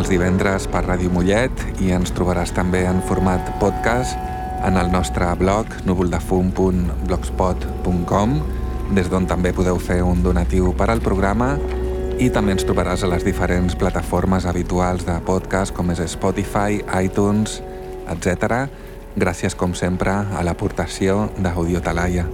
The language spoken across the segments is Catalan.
Els divendres per Ràdio Mollet i ens trobaràs també en format podcast en el nostre blog núvoldefum.blogspot.com des d'on també podeu fer un donatiu per al programa i també ens trobaràs a les diferents plataformes habituals de podcast com és Spotify, iTunes, etc. Gràcies com sempre a l'aportació d'Audio Talaia.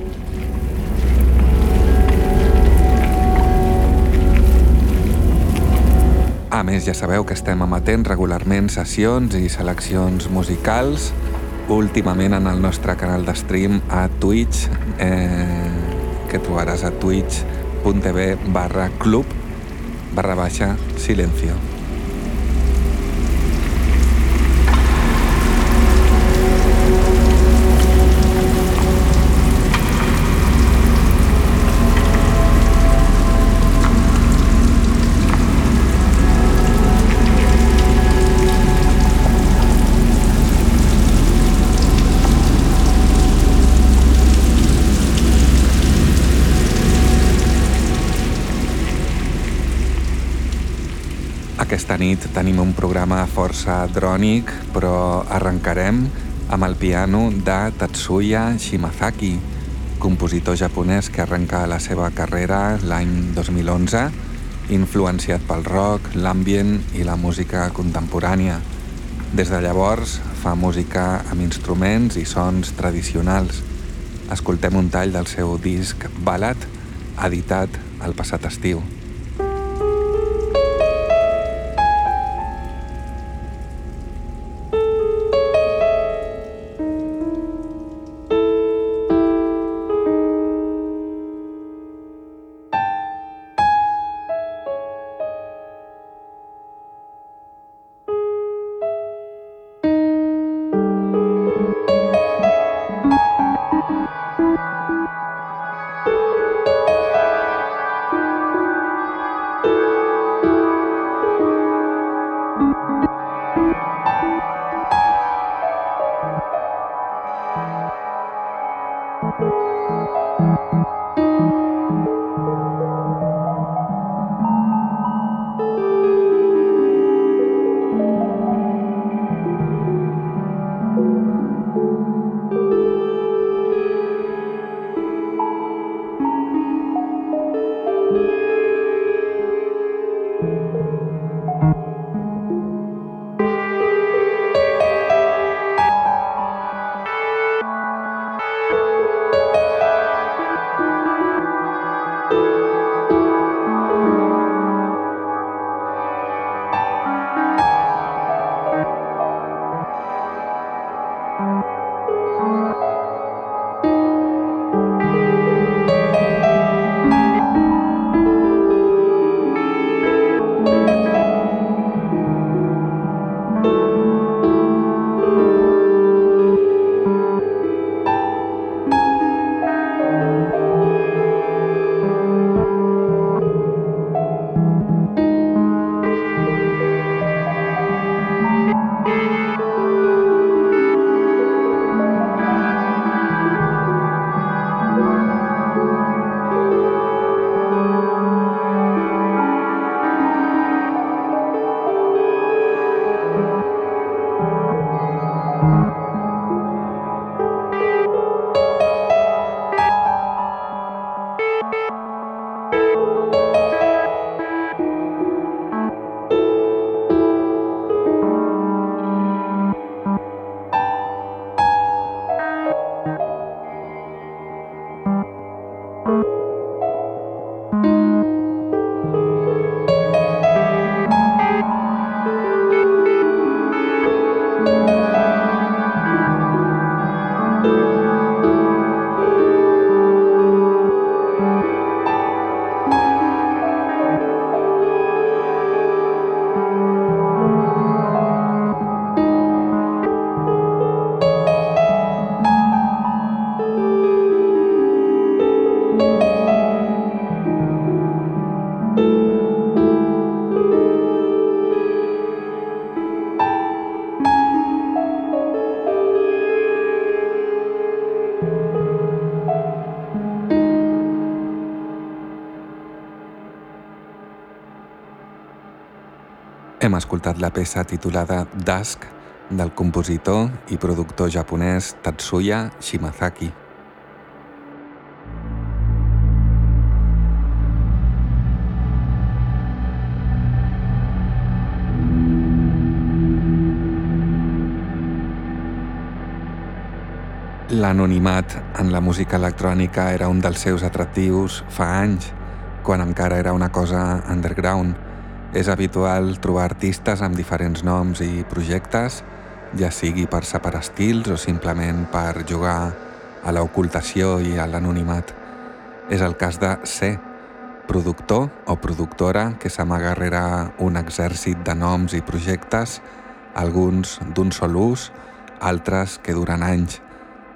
A més, ja sabeu que estem emetent regularment sessions i seleccions musicals, últimament en el nostre canal de stream a Twitch, eh, que trobaràs a twitch.tv barra club barra baixa silencio. Aquesta nit tenim un programa força drònic, però arrencarem amb el piano de Tatsuya Shimazaki, compositor japonès que arrenca la seva carrera l'any 2011, influenciat pel rock, l'ambient i la música contemporània. Des de llavors fa música amb instruments i sons tradicionals. Escoltem un tall del seu disc Ballad, editat el passat estiu. Escoltat la peça titulada Dusk del compositor i productor japonès Tatsuya Shimazaki. L'anonimat en la música electrònica era un dels seus atractius fa anys, quan encara era una cosa underground. És habitual trobar artistes amb diferents noms i projectes, ja sigui per separar estils o simplement per jugar a l'ocultació i a l'anonimat. És el cas de C, productor o productora que s'amaga rere un exèrcit de noms i projectes, alguns d'un sol ús, altres que duren anys.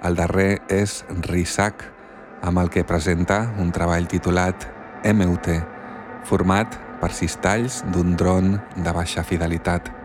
El darrer és Risac, amb el que presenta un treball titulat MUT, format per sis talls d'un dron de baixa fidelitat.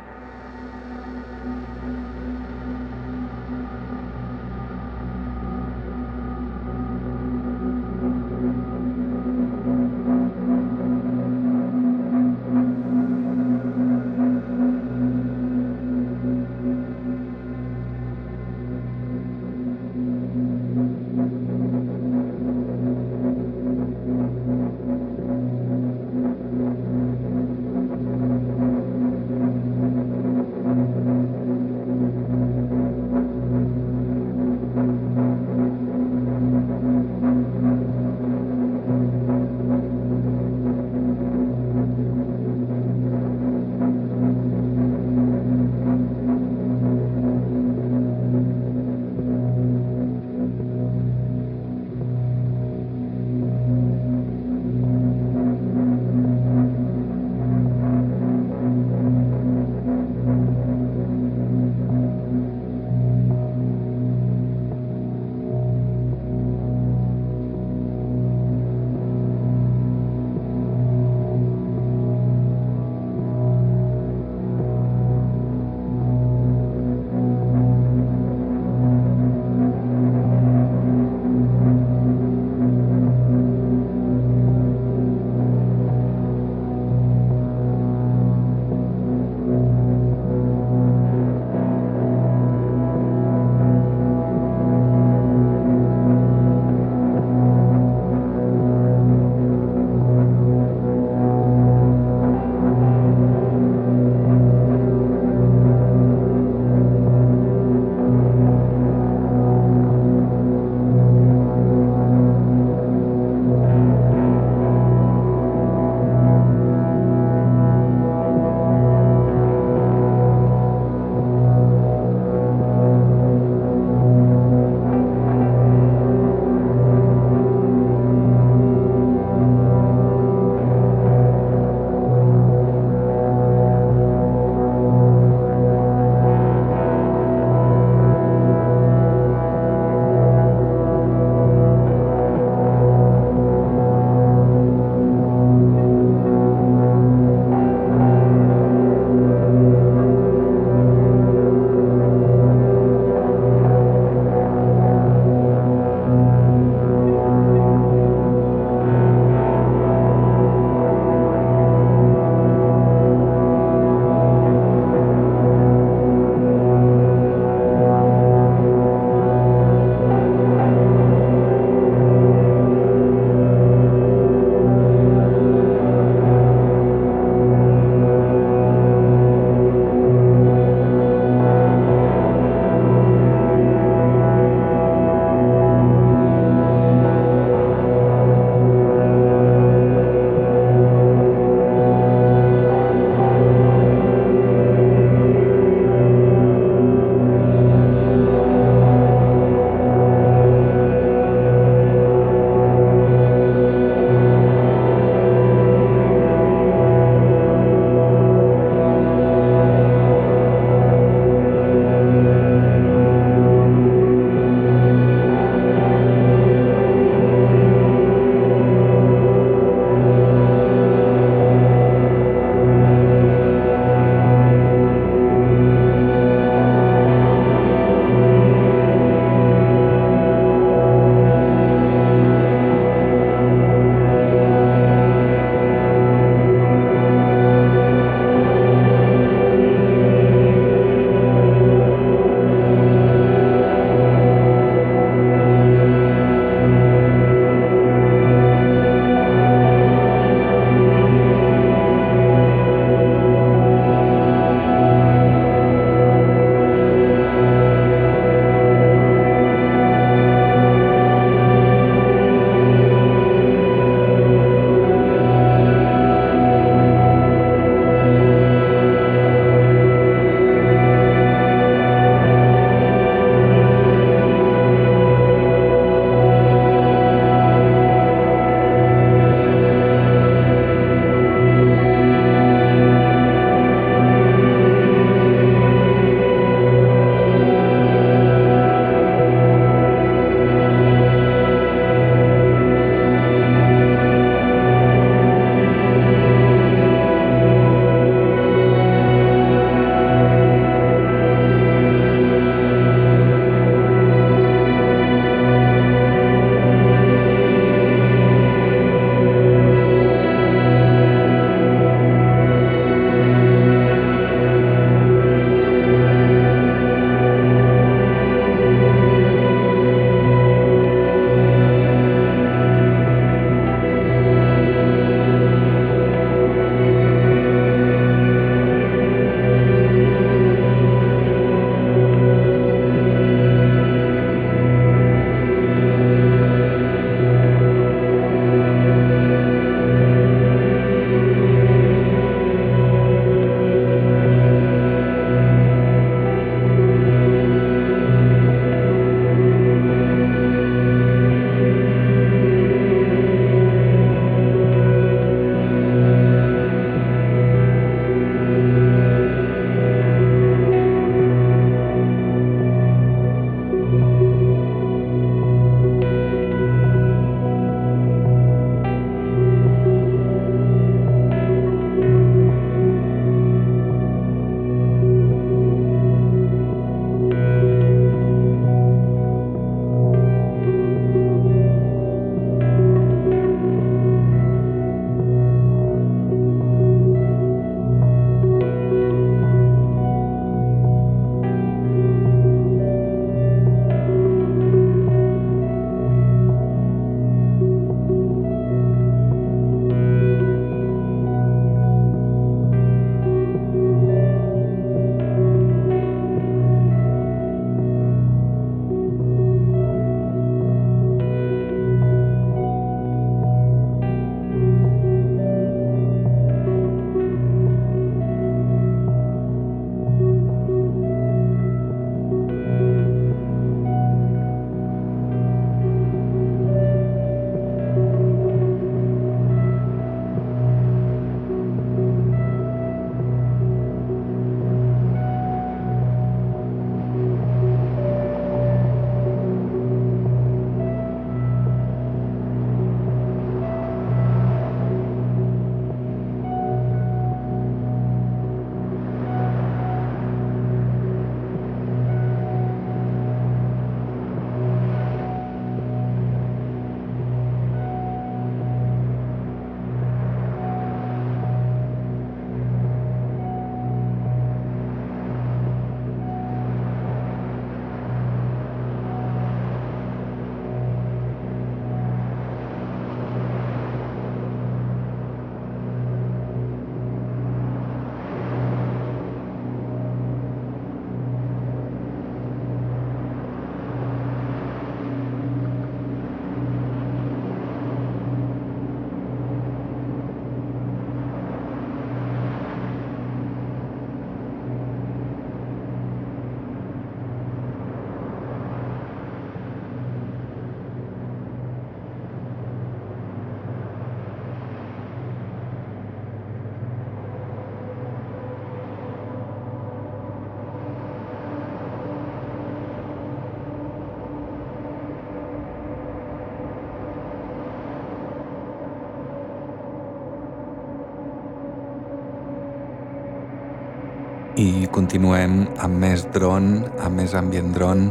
I continuem amb més dron, amb més ambient dron,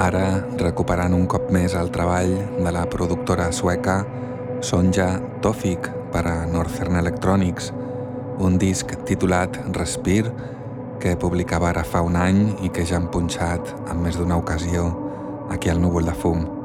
ara recuperant un cop més el treball de la productora sueca Sonja Tofik per a Northern Electronics, un disc titulat Respir que publicava ara fa un any i que ja han punxat en més d'una ocasió aquí al núvol de fum.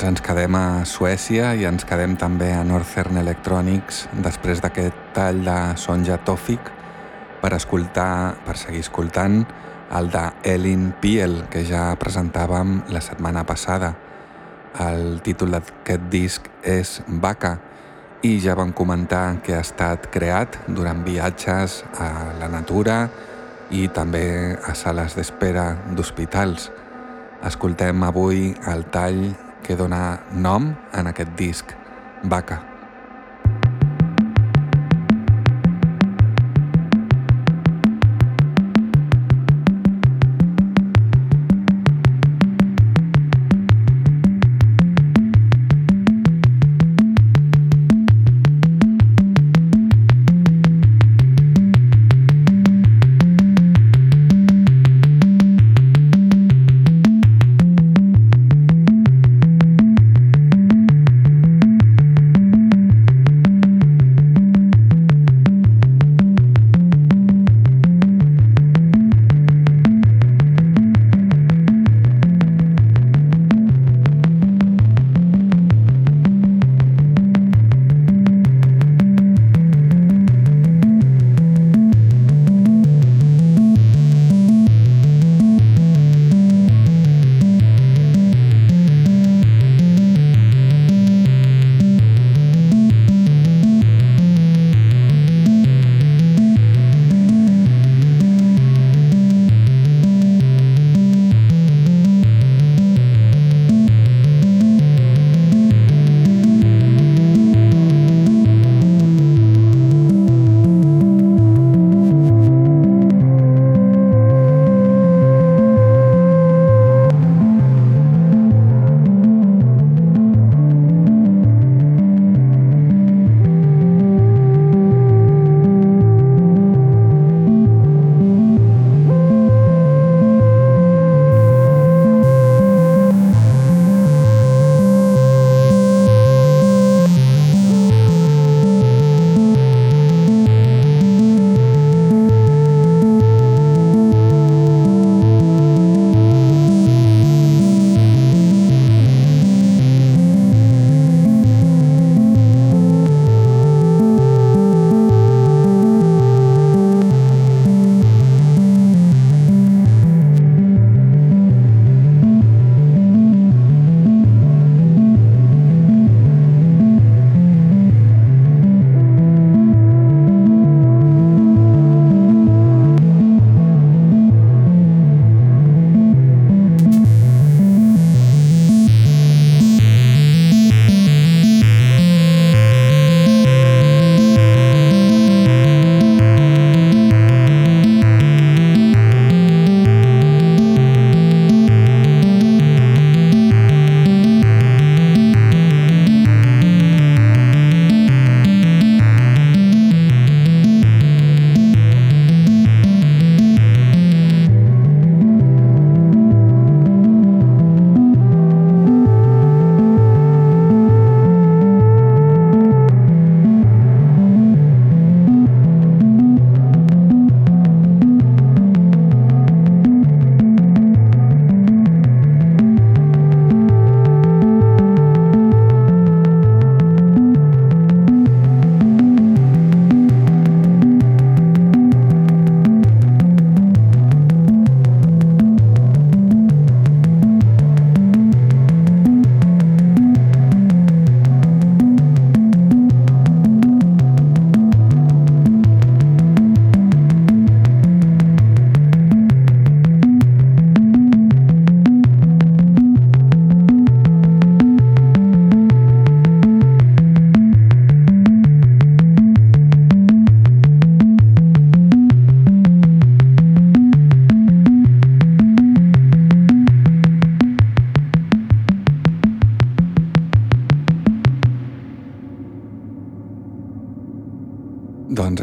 Doncs ens quedem a Suècia i ens quedem també a Northern Electronics després d'aquest tall de Sonja Tofik per escoltar, per seguir escoltant el de Elin Piel que ja presentàvem la setmana passada. El títol d'aquest disc és Vaca i ja vam comentar que ha estat creat durant viatges a la natura i també a sales d'espera d'hospitals. Escoltem avui el tall que dona nom en aquest disc, Vaca.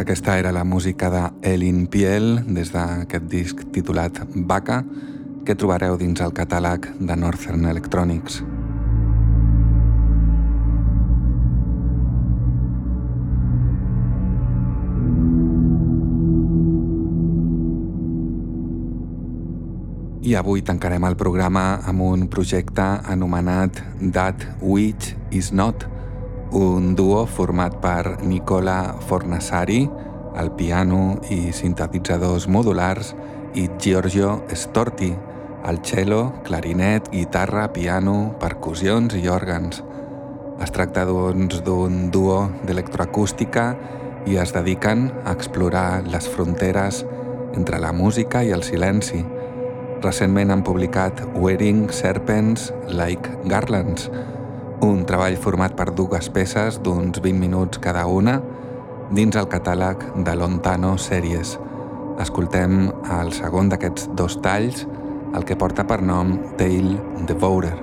Aquesta era la música de Elin Piel des d'aquest disc titulat Vaca que trobareu dins el catàleg de Northern Electronics. i avui tancarem el programa amb un projecte anomenat That Which Is Not, un duo format per Nicola Fornassari, al piano i sintetitzadors modulars, i Giorgio Storti, al cello, clarinet, guitarra, piano, percussions i òrgans. Es tracta doncs d'un duo d'electroacústica i es dediquen a explorar les fronteres entre la música i el silenci, Recentment han publicat Wearing Serpents Like Garlands, un treball format per dues peces d'uns 20 minuts cada una dins el catàleg de Lontano Series. Escoltem el segon d'aquests dos talls, el que porta per nom Tail Devourer.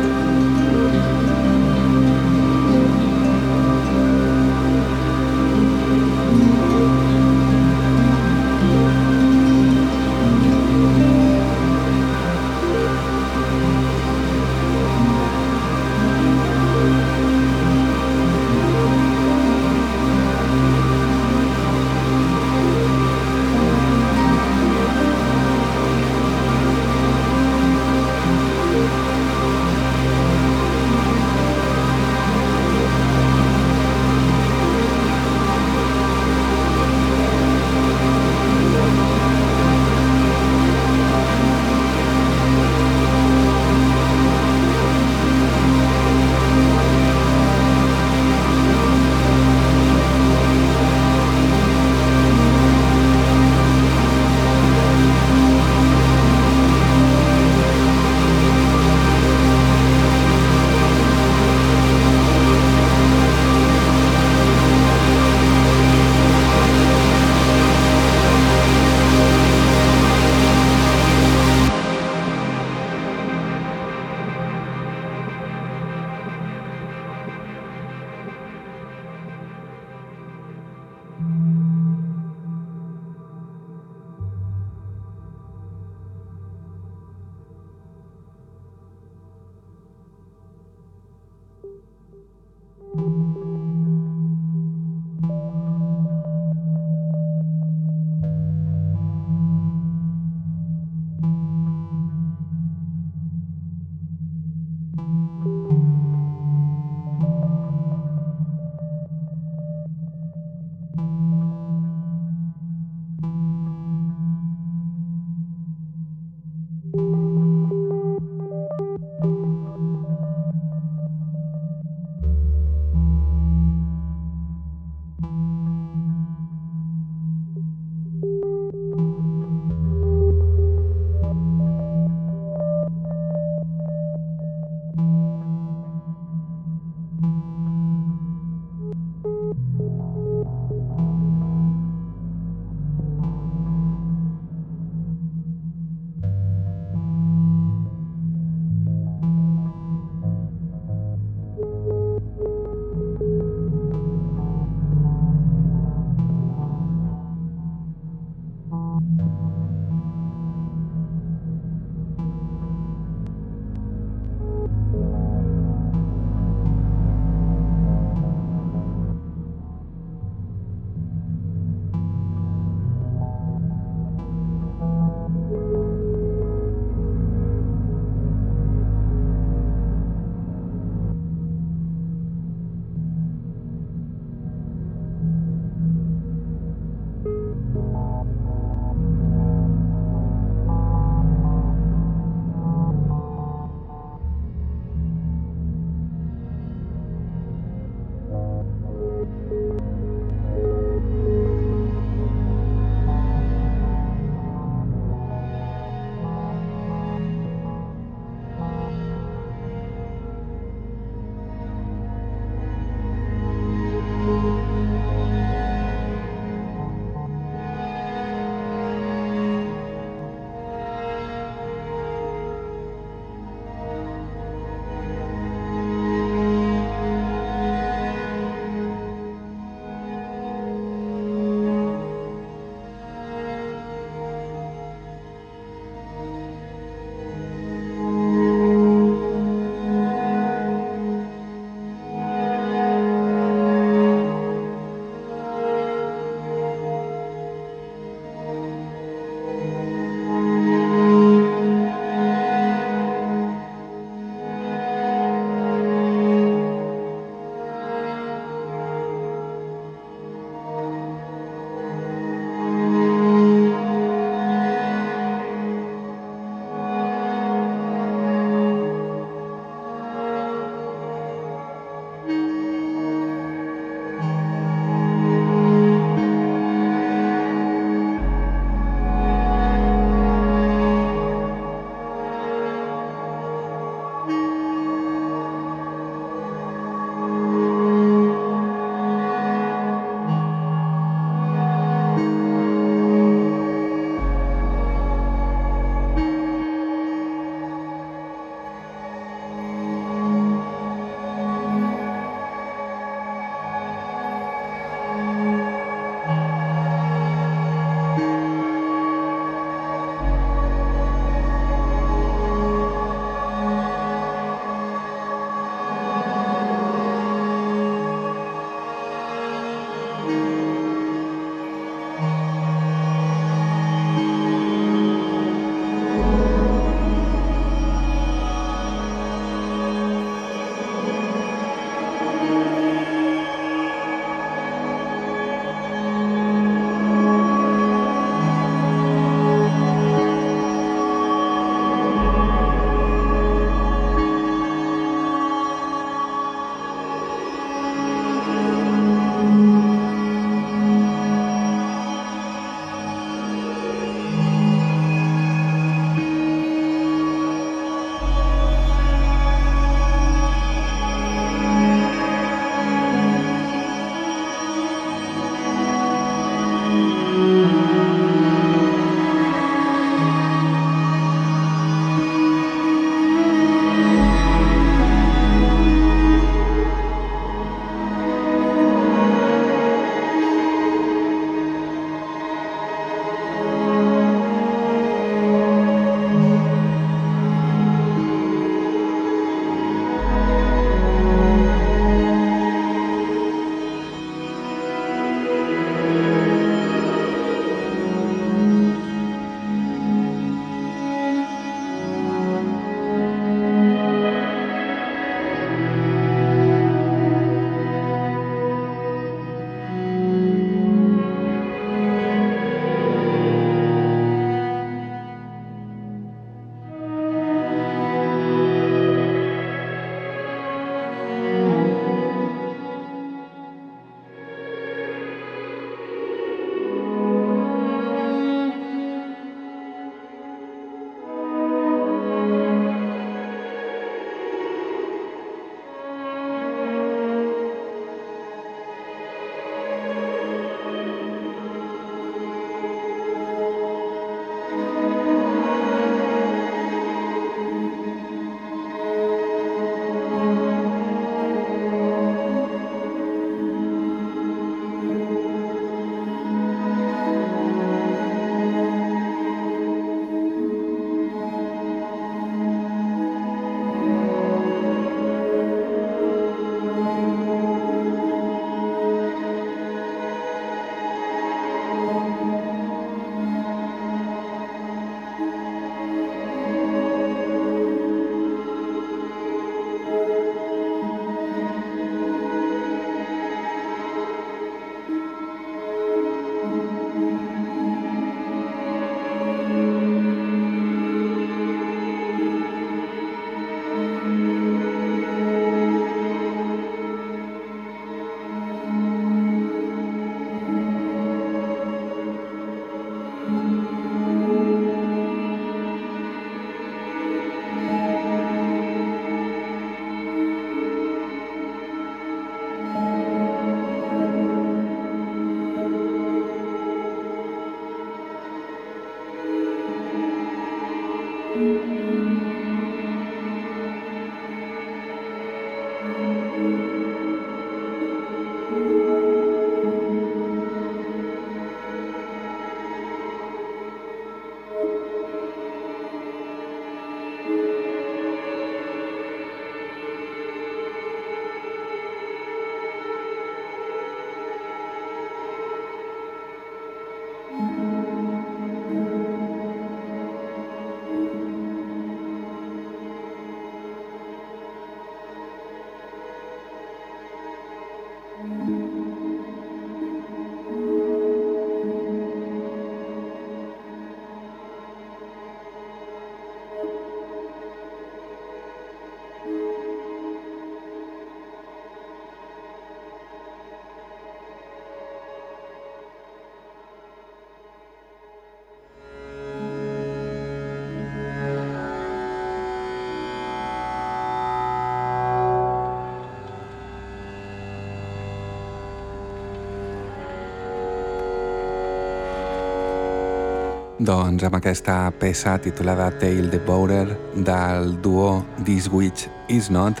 Doncs amb aquesta peça titulada Tail the Boater del duo This Witch Is Not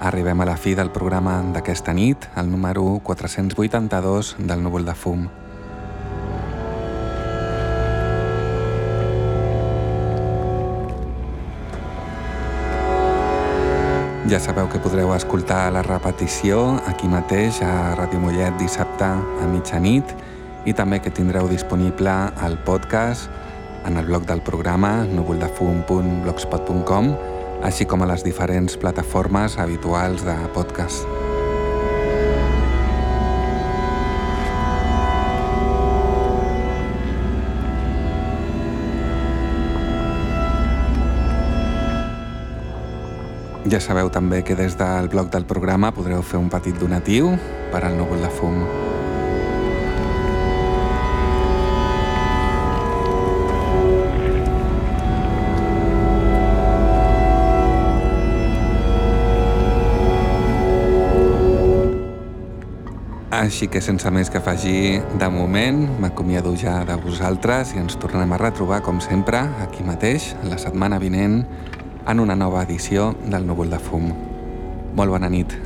arribem a la fi del programa d'aquesta nit, el número 482 del núvol de fum. Ja sabeu que podreu escoltar la repetició aquí mateix a Ràdio Mollet dissabte a mitjanit i també que tindreu disponible el podcast en el blog del programa núvoldefum.blogspot.com així com a les diferents plataformes habituals de podcast. Ja sabeu també que des del blog del programa podreu fer un petit donatiu per al núvol de fum. Així que sense més que afegir, de moment m'acomiado ja de vosaltres i ens tornem a retrobar, com sempre, aquí mateix, la setmana vinent, en una nova edició del Núvol de Fum. Molt bona nit.